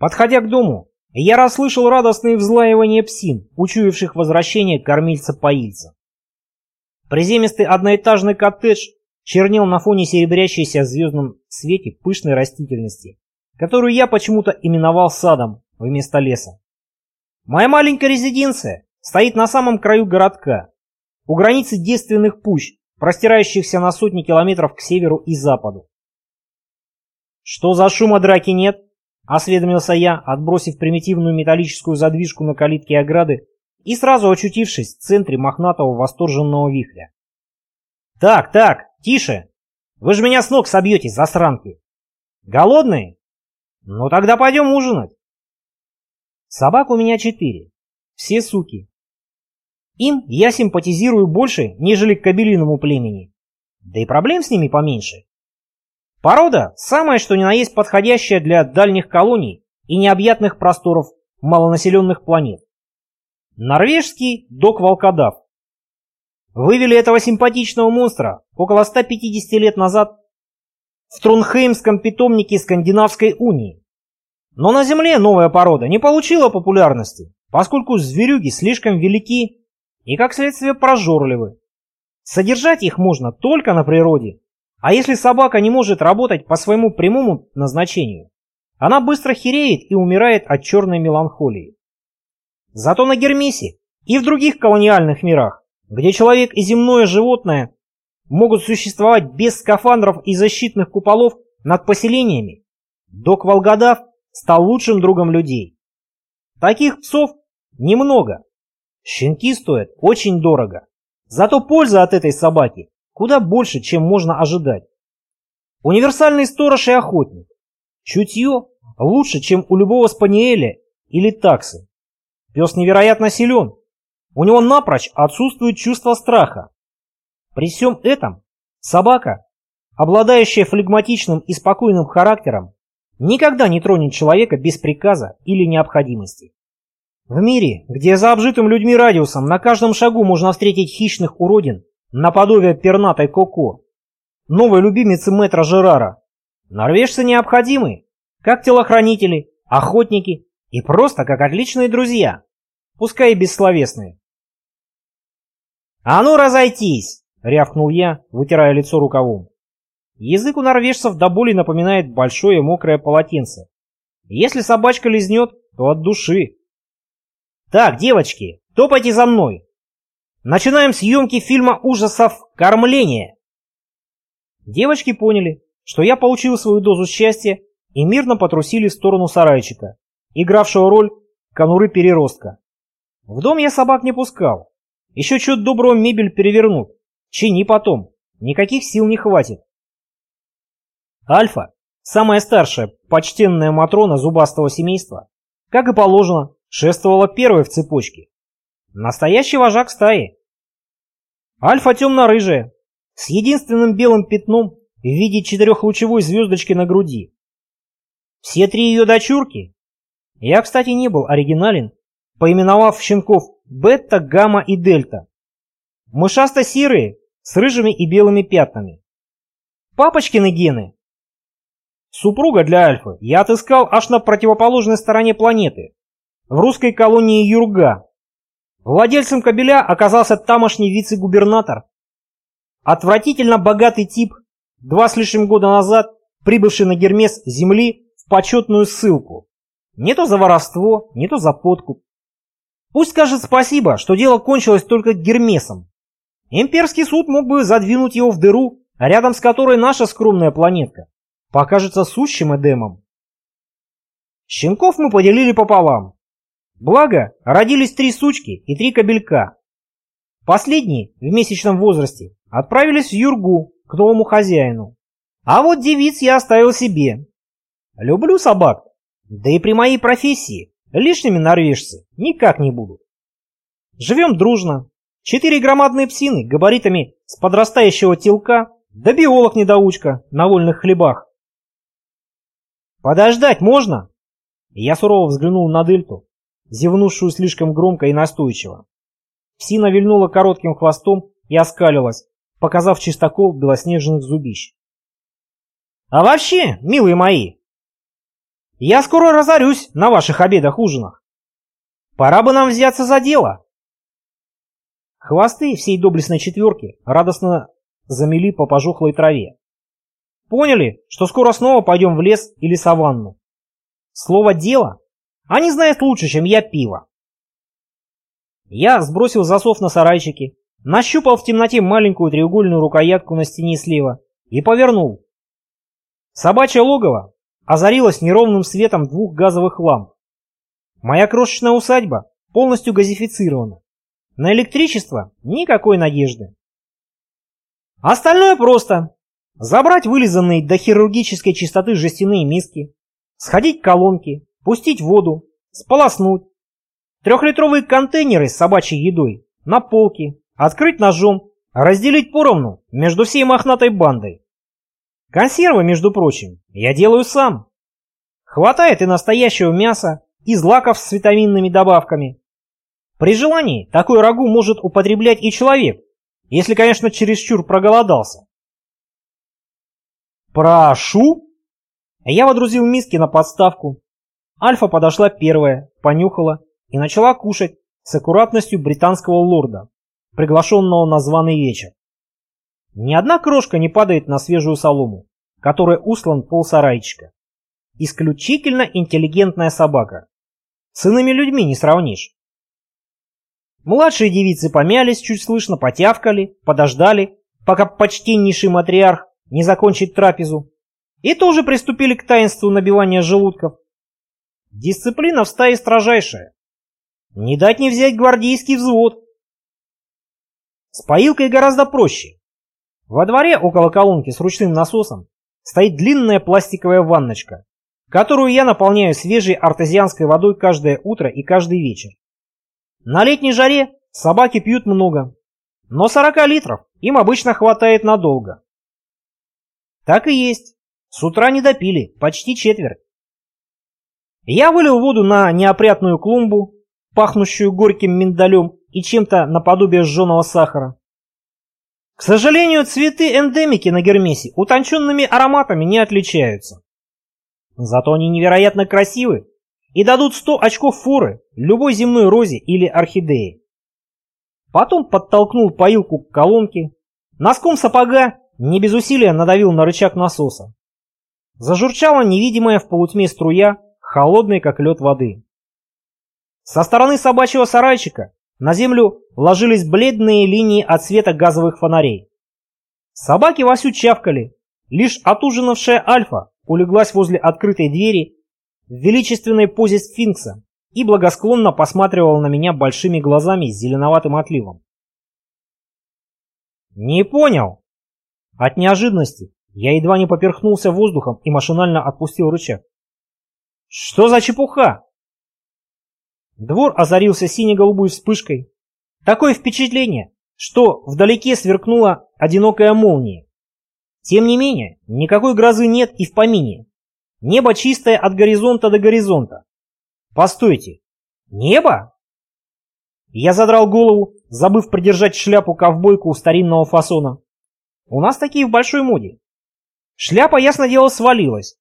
Подходя к дому, я расслышал радостные взлаивания псин, учуявших возвращение кормильца-поильца. Приземистый одноэтажный коттедж чернел на фоне серебрящейся в звездном свете пышной растительности, которую я почему-то именовал садом вместо леса. Моя маленькая резиденция стоит на самом краю городка, у границы девственных пущ, простирающихся на сотни километров к северу и западу. «Что за шума драки нет?» — осведомился я, отбросив примитивную металлическую задвижку на калитке ограды и сразу очутившись в центре мохнатого восторженного вихря. «Так, так, тише! Вы же меня с ног собьете, засранки! Голодные? Ну тогда пойдем ужинать!» Собак у меня четыре. Все суки. Им я симпатизирую больше, нежели к кабелиному племени. Да и проблем с ними поменьше. Порода самая что ни на есть подходящая для дальних колоний и необъятных просторов малонаселенных планет. Норвежский док-волкодав. Вывели этого симпатичного монстра около 150 лет назад в Тронхеймском питомнике Скандинавской унии. Но на Земле новая порода не получила популярности, поскольку зверюги слишком велики и, как следствие, прожорливы. Содержать их можно только на природе, а если собака не может работать по своему прямому назначению, она быстро хереет и умирает от черной меланхолии. Зато на Гермесе и в других колониальных мирах, где человек и земное животное могут существовать без скафандров и защитных куполов над поселениями, док Волгодав стал лучшим другом людей. Таких псов немного. Щенки стоят очень дорого. Зато польза от этой собаки куда больше, чем можно ожидать. Универсальный сторож и охотник. Чутье лучше, чем у любого спаниеля или таксы. Пес невероятно силен. У него напрочь отсутствует чувство страха. При всем этом собака, обладающая флегматичным и спокойным характером, никогда не тронет человека без приказа или необходимости. В мире, где за обжитым людьми радиусом на каждом шагу можно встретить хищных уродин, наподобие пернатой Коко, новой любимицы мэтра Жерара, норвежцы необходимы, как телохранители, охотники и просто как отличные друзья, пускай и бессловесные. «А ну разойтись!» — рявкнул я, вытирая лицо рукавом. Язык у норвежцев до боли напоминает большое мокрое полотенце. Если собачка лизнет, то от души. «Так, девочки, топайте за мной!» Начинаем съемки фильма ужасов «Кормление». Девочки поняли, что я получил свою дозу счастья и мирно потрусили в сторону сарайчика, игравшего роль конуры переростка. В дом я собак не пускал. Еще чуть доброго мебель перевернут. Чини потом. Никаких сил не хватит. Альфа, самая старшая, почтенная Матрона зубастого семейства, как и положено, шествовала первой в цепочке. Настоящий вожак стаи. Альфа темно-рыжая, с единственным белым пятном в виде четырехлучевой звездочки на груди. Все три ее дочурки. Я, кстати, не был оригинален, поименовав щенков бета, гамма и дельта. Мышасто-серые, с рыжими и белыми пятнами. Папочкины гены Супруга для Альфы я отыскал аж на противоположной стороне планеты, в русской колонии Юрга. Владельцем кабеля оказался тамошний вице-губернатор. Отвратительно богатый тип, два с лишним года назад прибывший на Гермес земли в почетную ссылку. Не то за воровство, не то за подкуп. Пусть скажет спасибо, что дело кончилось только Гермесом. Имперский суд мог бы задвинуть его в дыру, рядом с которой наша скромная планетка покажется сущим Эдемом. Щенков мы поделили пополам. Благо, родились три сучки и три кобелька. Последние в месячном возрасте отправились в Юргу к новому хозяину. А вот девиц я оставил себе. Люблю собак, да и при моей профессии лишними норвежцы никак не будут. Живем дружно. Четыре громадные псины габаритами с подрастающего телка, да биолог-недоучка на вольных хлебах. «Подождать можно?» Я сурово взглянул на Дельту, зевнувшую слишком громко и настойчиво. Псина вильнула коротким хвостом и оскалилась, показав чистокол белоснежных зубищ. «А вообще, милые мои, Я скоро разорюсь на ваших обедах-ужинах. Пора бы нам взяться за дело. Хвосты всей доблестной четверки радостно замели по пожухлой траве. Поняли, что скоро снова пойдем в лес или саванну. Слово «дело» они знают лучше, чем я пиво. Я сбросил засов на сарайчике, нащупал в темноте маленькую треугольную рукоятку на стене слева и повернул. Собачье логово озарилось неровным светом двух газовых ламп. Моя крошечная усадьба полностью газифицирована. На электричество никакой надежды. Остальное просто. Забрать вылизанные до хирургической чистоты жестяные миски, сходить к колонке, пустить воду, сполоснуть. Трехлитровые контейнеры с собачьей едой на полке, открыть ножом, разделить поровну между всей мохнатой бандой. Консервы, между прочим, я делаю сам. Хватает и настоящего мяса, и злаков с витаминными добавками. При желании такой рагу может употреблять и человек, если, конечно, чересчур проголодался. «Прошу!» Я водрузил миски на подставку. Альфа подошла первая, понюхала и начала кушать с аккуратностью британского лорда, приглашенного на званый вечер. Ни одна крошка не падает на свежую солому, которой услан пол сарайчика. Исключительно интеллигентная собака. С иными людьми не сравнишь. Младшие девицы помялись, чуть слышно потявкали, подождали, пока почтеннейший матриарх не закончит трапезу, и тоже приступили к таинству набивания желудков. Дисциплина в стае строжайшая. Не дать не взять гвардейский взвод. С поилкой гораздо проще. Во дворе около колонки с ручным насосом стоит длинная пластиковая ванночка, которую я наполняю свежей артезианской водой каждое утро и каждый вечер. На летней жаре собаки пьют много, но 40 литров им обычно хватает надолго. Так и есть. С утра не допили, почти четверть. Я вылил воду на неопрятную клумбу, пахнущую горьким миндалем и чем-то наподобие сжженного сахара. К сожалению, цветы эндемики на Гермесе утонченными ароматами не отличаются. Зато они невероятно красивы и дадут 100 очков форы любой земной розе или орхидее. Потом подтолкнул поилку к колонке, носком сапога не без усилия надавил на рычаг насоса. Зажурчала невидимая в полутьме струя, холодной как лед воды. Со стороны собачьего сарайчика на землю ложились бледные линии от света газовых фонарей. Собаки вовсю чавкали, лишь отужинавшая Альфа улеглась возле открытой двери в величественной позе сфинкса и благосклонно посматривала на меня большими глазами с зеленоватым отливом. «Не понял!» От неожиданности я едва не поперхнулся воздухом и машинально отпустил рычаг. «Что за чепуха?» Двор озарился сине-голубой вспышкой. Такое впечатление, что вдалеке сверкнула одинокая молния. Тем не менее, никакой грозы нет и в помине. Небо чистое от горизонта до горизонта. Постойте, небо? Я задрал голову, забыв придержать шляпу-ковбойку старинного фасона. У нас такие в большой моде. Шляпа, ясно дело, свалилась.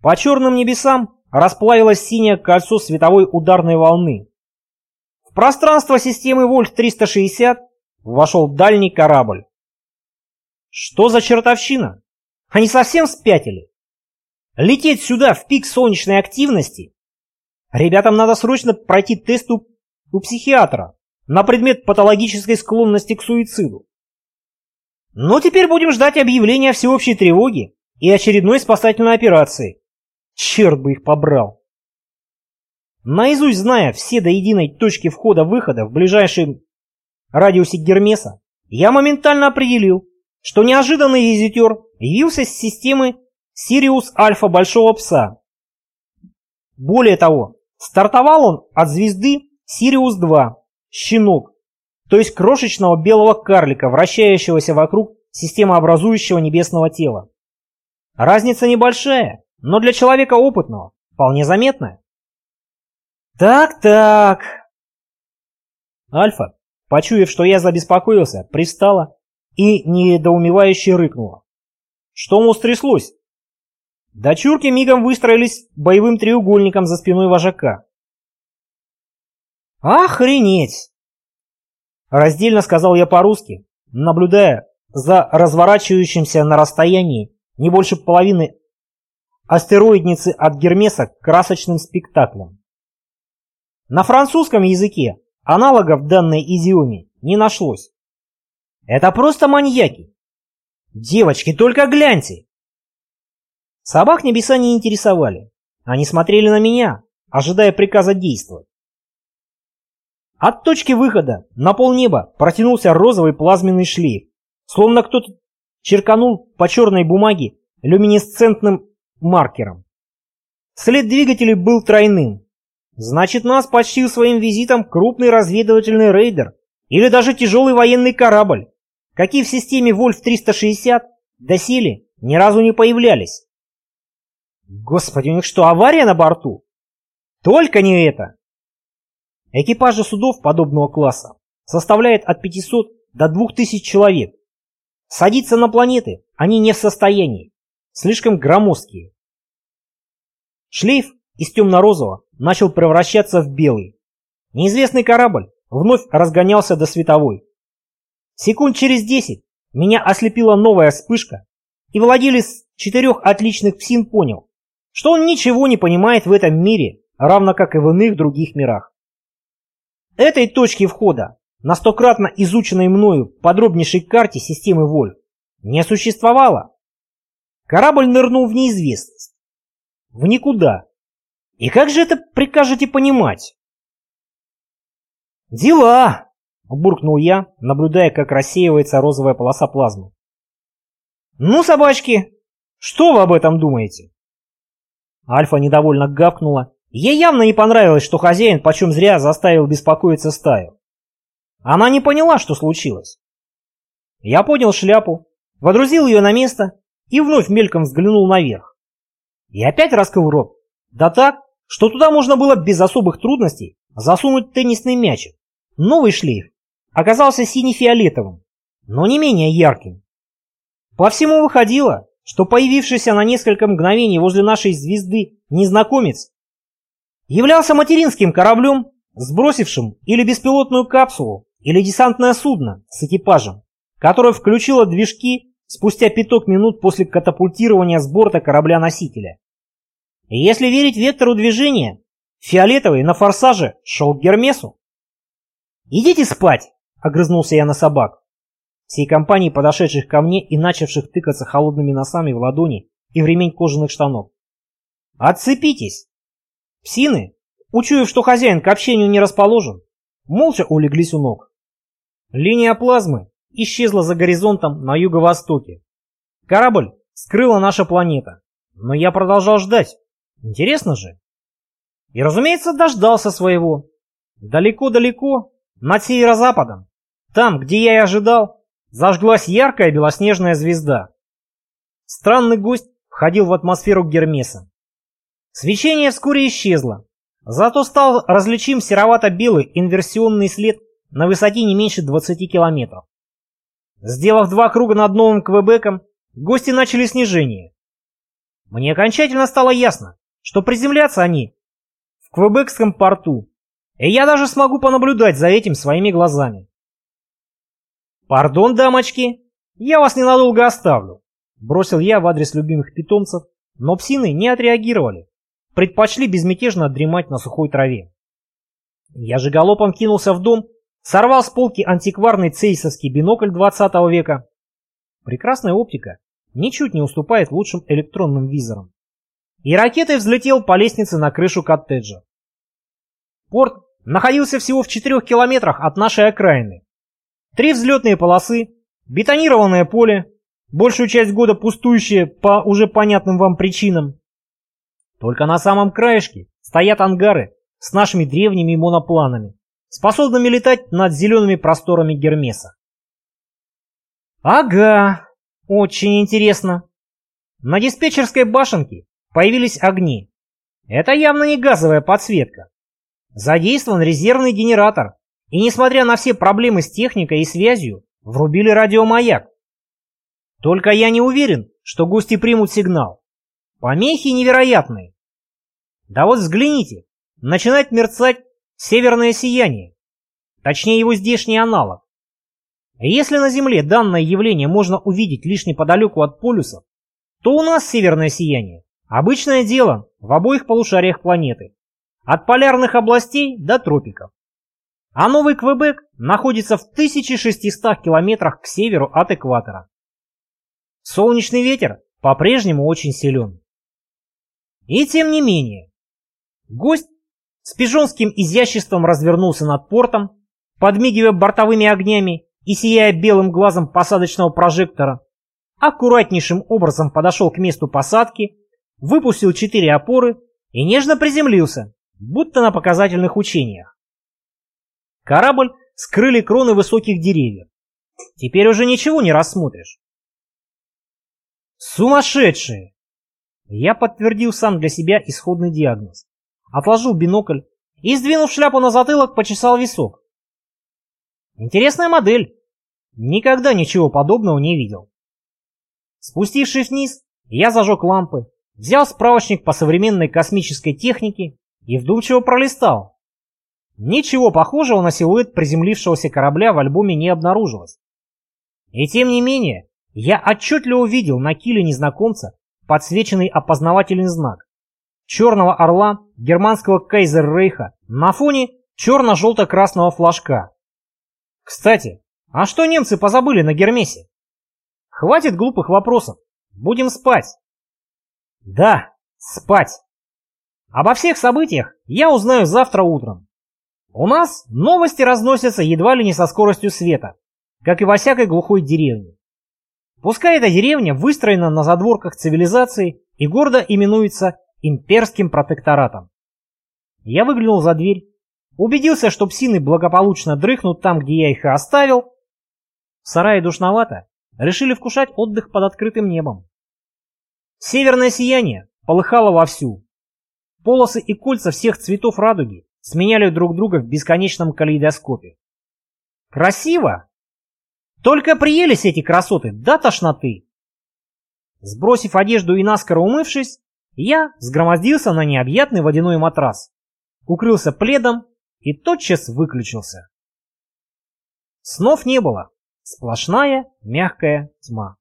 По черным небесам расплавилось синее кольцо световой ударной волны. В пространство системы Вольт-360 вошел дальний корабль. Что за чертовщина? Они совсем спятили? Лететь сюда в пик солнечной активности? Ребятам надо срочно пройти тест у, у психиатра на предмет патологической склонности к суициду. Ну, теперь будем ждать объявления всеобщей тревоги и очередной спасательной операции. Черт бы их побрал. Наизусть зная все до единой точки входа-выхода в ближайшем радиусе Гермеса, я моментально определил, что неожиданный визитер явился с системы Сириус Альфа Большого Пса. Более того, стартовал он от звезды Сириус-2, щенок, то есть крошечного белого карлика, вращающегося вокруг системообразующего небесного тела. Разница небольшая, но для человека опытного вполне заметная. Так-так. Альфа, почуяв, что я забеспокоился, пристала и недоумевающе рыкнула. Что, мол, стряслось? Дочурки мигом выстроились боевым треугольником за спиной вожака. «Охренеть!» Раздельно сказал я по-русски, наблюдая за разворачивающимся на расстоянии не больше половины астероидницы от Гермеса красочным спектаклем. На французском языке аналогов данной идиоме не нашлось. Это просто маньяки. Девочки, только гляньте! Собак небеса не интересовали. Они смотрели на меня, ожидая приказа действовать. От точки выхода на полнеба протянулся розовый плазменный шлейф, словно кто-то черканул по черной бумаге люминесцентным маркером. След двигателей был тройным. Значит, нас почтил своим визитом крупный разведывательный рейдер или даже тяжелый военный корабль, какие в системе Вольф-360 доселе ни разу не появлялись. Господи, у них что, авария на борту? Только не это! Экипажи судов подобного класса составляет от 500 до 2000 человек. Садиться на планеты они не в состоянии, слишком громоздкие. Шлейф из темно-розового начал превращаться в белый. Неизвестный корабль вновь разгонялся до световой. Секунд через десять меня ослепила новая вспышка, и владелец четырех отличных псин понял, что он ничего не понимает в этом мире, равно как и в иных других мирах. Этой точки входа на стократно изученной мною подробнейшей карте системы Вольф не существовало. Корабль нырнул в неизвестность. В никуда. И как же это прикажете понимать? «Дела!» — буркнул я, наблюдая, как рассеивается розовая полоса плазмы. «Ну, собачки, что вы об этом думаете?» Альфа недовольно гавкнула. Ей явно не понравилось, что хозяин почем зря заставил беспокоиться стаю. Она не поняла, что случилось. Я поднял шляпу, водрузил ее на место и вновь мельком взглянул наверх. И опять раскрыл рот. Да так, что туда можно было без особых трудностей засунуть теннисный мячик. Новый шлейф оказался сине-фиолетовым, но не менее ярким. По всему выходило, что появившийся на несколько мгновений возле нашей звезды незнакомец являлся материнским кораблем, сбросившим или беспилотную капсулу, или десантное судно с экипажем, которое включило движки спустя пяток минут после катапультирования с борта корабля-носителя. Если верить вектору движения, фиолетовый на форсаже шел к Гермесу. «Идите спать!» — огрызнулся я на собак. Всей компании подошедших ко мне и начавших тыкаться холодными носами в ладони и в ремень кожаных штанов. «Отцепитесь!» Псины, учуяв, что хозяин к общению не расположен, молча улеглись у ног. Линия плазмы исчезла за горизонтом на юго-востоке. Корабль скрыла наша планета, но я продолжал ждать. Интересно же. И, разумеется, дождался своего. Далеко-далеко, над северо-западом, там, где я и ожидал, зажглась яркая белоснежная звезда. Странный гость входил в атмосферу Гермеса. Свечение вскоре исчезло, зато стал различим серовато-белый инверсионный след на высоте не меньше 20 километров. Сделав два круга над новым Квебеком, гости начали снижение. Мне окончательно стало ясно, что приземляться они в Квебекском порту, и я даже смогу понаблюдать за этим своими глазами. «Пардон, дамочки, я вас ненадолго оставлю», — бросил я в адрес любимых питомцев, но псины не отреагировали, предпочли безмятежно дремать на сухой траве. Я же галопом кинулся в дом Сорвал с полки антикварный цейсовский бинокль 20 века. Прекрасная оптика ничуть не уступает лучшим электронным визорам. И ракетой взлетел по лестнице на крышу коттеджа. Порт находился всего в 4 километрах от нашей окраины. Три взлетные полосы, бетонированное поле, большую часть года пустующее по уже понятным вам причинам. Только на самом краешке стоят ангары с нашими древними монопланами способными летать над зелеными просторами Гермеса. Ага, очень интересно. На диспетчерской башенке появились огни. Это явно не газовая подсветка. Задействован резервный генератор, и несмотря на все проблемы с техникой и связью, врубили радиомаяк. Только я не уверен, что гости примут сигнал. Помехи невероятные. Да вот взгляните, начинает мерцать северное сияние, точнее его здешний аналог. Если на Земле данное явление можно увидеть лишь неподалеку от полюсов, то у нас северное сияние – обычное дело в обоих полушариях планеты, от полярных областей до тропиков. А Новый Квебек находится в 1600 километрах к северу от экватора. Солнечный ветер по-прежнему очень силен. И тем не менее, гость с пижонским изяществом развернулся над портом, подмигивая бортовыми огнями и сияя белым глазом посадочного прожектора, аккуратнейшим образом подошел к месту посадки, выпустил четыре опоры и нежно приземлился, будто на показательных учениях. Корабль скрыли кроны высоких деревьев. Теперь уже ничего не рассмотришь. Сумасшедшие! Я подтвердил сам для себя исходный диагноз. Отложил бинокль и, сдвинув шляпу на затылок, почесал висок. Интересная модель. Никогда ничего подобного не видел. Спустившись вниз, я зажег лампы, взял справочник по современной космической технике и вдумчиво пролистал. Ничего похожего на силуэт приземлившегося корабля в альбоме не обнаружилось. И тем не менее, я отчетливо увидел на киле незнакомца подсвеченный опознавательный знак черного орла германского кайзер-рейха на фоне черно-желто-красного флажка. Кстати, а что немцы позабыли на Гермесе? Хватит глупых вопросов. Будем спать. Да, спать. Обо всех событиях я узнаю завтра утром. У нас новости разносятся едва ли не со скоростью света, как и во всякой глухой деревне. Пускай эта деревня выстроена на задворках цивилизации и гордо именуется имперским протекторатом. Я выглянул за дверь, убедился, что псины благополучно дрыхнут там, где я их и оставил. В сарае душновато, решили вкушать отдых под открытым небом. Северное сияние полыхало вовсю. Полосы и кольца всех цветов радуги сменяли друг друга в бесконечном калейдоскопе. Красиво? Только приелись эти красоты до тошноты. Сбросив одежду и наскоро умывшись, я сгромоздился на необъятный водяной матрас, укрылся пледом и тотчас выключился. Снов не было, сплошная мягкая тьма.